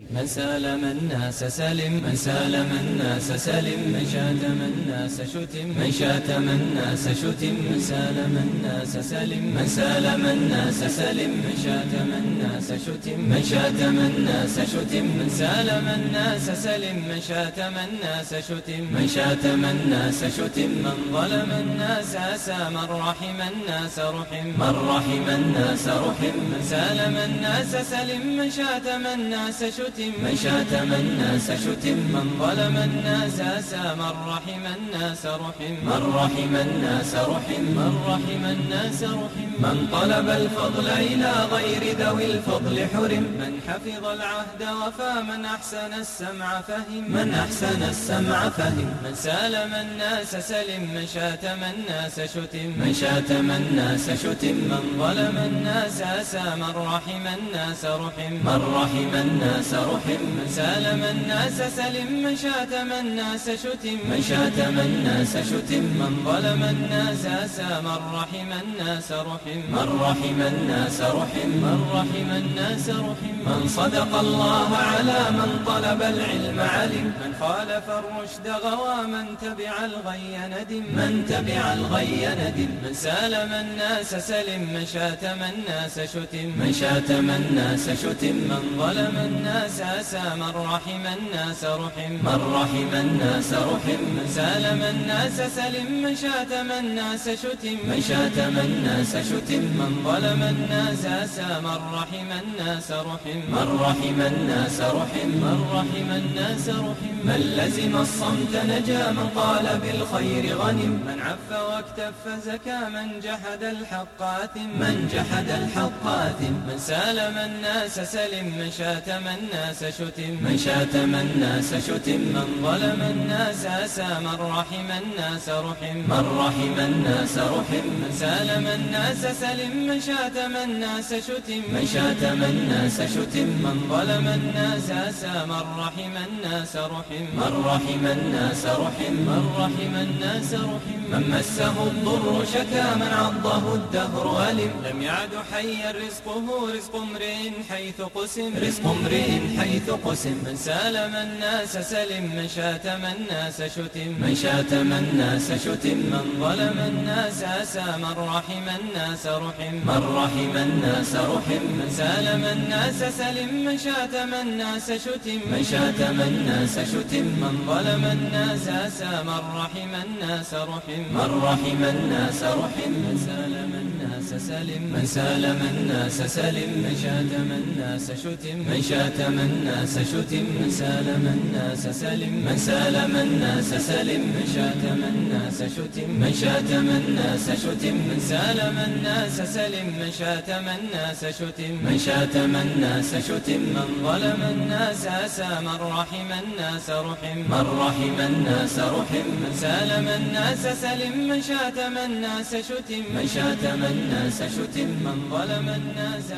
من سالم الناس سلم من سالم الناس سلم من شاتم الناس شتم من شاتم الناس شتم من سالم الناس سلم من سالم الناس سلم من شاتم الناس شتم من شاتم الناس شتم من سالم الناس سلم من شاتم الناس شتم من شاتم الناس شتم من ظلم الناس أسى من رحم الناس رحم من رحم الناس رحم من سالم الناس سلم من شاتم الناس شتم شتم. من شاتم الناس شتم. من ظلم الناس أسى من رحم الناس رحم. من رحم الناس رحم. من رحم الناس رحم. من طلب الفضل إلى غير ذوي الفضل حرم. من حفظ العهد وفى. من أحسن السمع فهم. من أحسن السمع فهم. من سالم الناس سلم. من شاتم الناس شتم. من شاتم الناس شتم. من ظلم الناس أسى من رحم الناس رحم. من رحم الناس رحم من سالم الناس سلم من شاتم الناس شتم. من شاتم الناس شتم من ظلم الناس أسى. من رحم الناس رحم. من رحم الناس رحم. من رحم الناس رحم. من صدق الله على من طلب العلم علم. من خالف الرشد غوى من تبع الغي ندم. من تبع الغي ندم. من سالم الناس سلم من شاتم الناس شتم. من شاتم الناس شتم. من ظلم الناس أسى من رحم الناس رحم من رحم الناس رحم من سالم الناس سلم من شاتم الناس شتم من شاتم الناس شتم من ظلم الناس أسى من رحم الناس رحم من رحم الناس رحم من رحم الناس رحم من لزم الصمت نجا من قال بالخير غنم من عف واكتف زكى من جحد الحق آثم من جحد الحق آثم من سالم الناس سلم من شاتم الناس شتم. من شاتم الناس شتم. من ظلم الناس أسى من رحم الناس رحم. من رحم الناس رحم. من سالم الناس سلم. من شاتم الناس شتم. من شاتم الناس شتم. من ظلم الناس أسى من رحم الناس رحم. من رحم الناس رحم. من رحم الناس رحم. من مسه الضر شكا. من عضه الدهر ألم. لم يعد حيا رزقه. رزق امرئ حيث قسم. رزق امرئ حيث قسم. من سالم الناس سلم. من شاتم الناس شتم. من شاتم الناس شتم. من ظلم الناس أسى من رحم الناس رحم. من رحم الناس رحم. من سالم الناس سلم. من شاتم الناس شتم. من شاتم الناس شتم. من ظلم الناس أسى من رحم الناس رحم. من رحم الناس رحم. من سالم الناس سلم من سالم الناس سلم من شاتم الناس شتم من شاتم الناس شتم من سالم الناس سلم من سالم الناس سلم من شاتم الناس شتم من شاتم الناس شتم من سالم الناس سلم من شاتم الناس شتم من شاتم الناس شتم من ظلم الناس أسى من رحم الناس رحم من رحم الناس رحم من سالم الناس سلم من شاتم الناس شتم من شاتم الناس شتم من ظلم الناس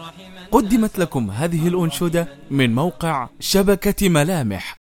رحم قدمت لكم هذه الأنشودة من موقع شبكة ملامح.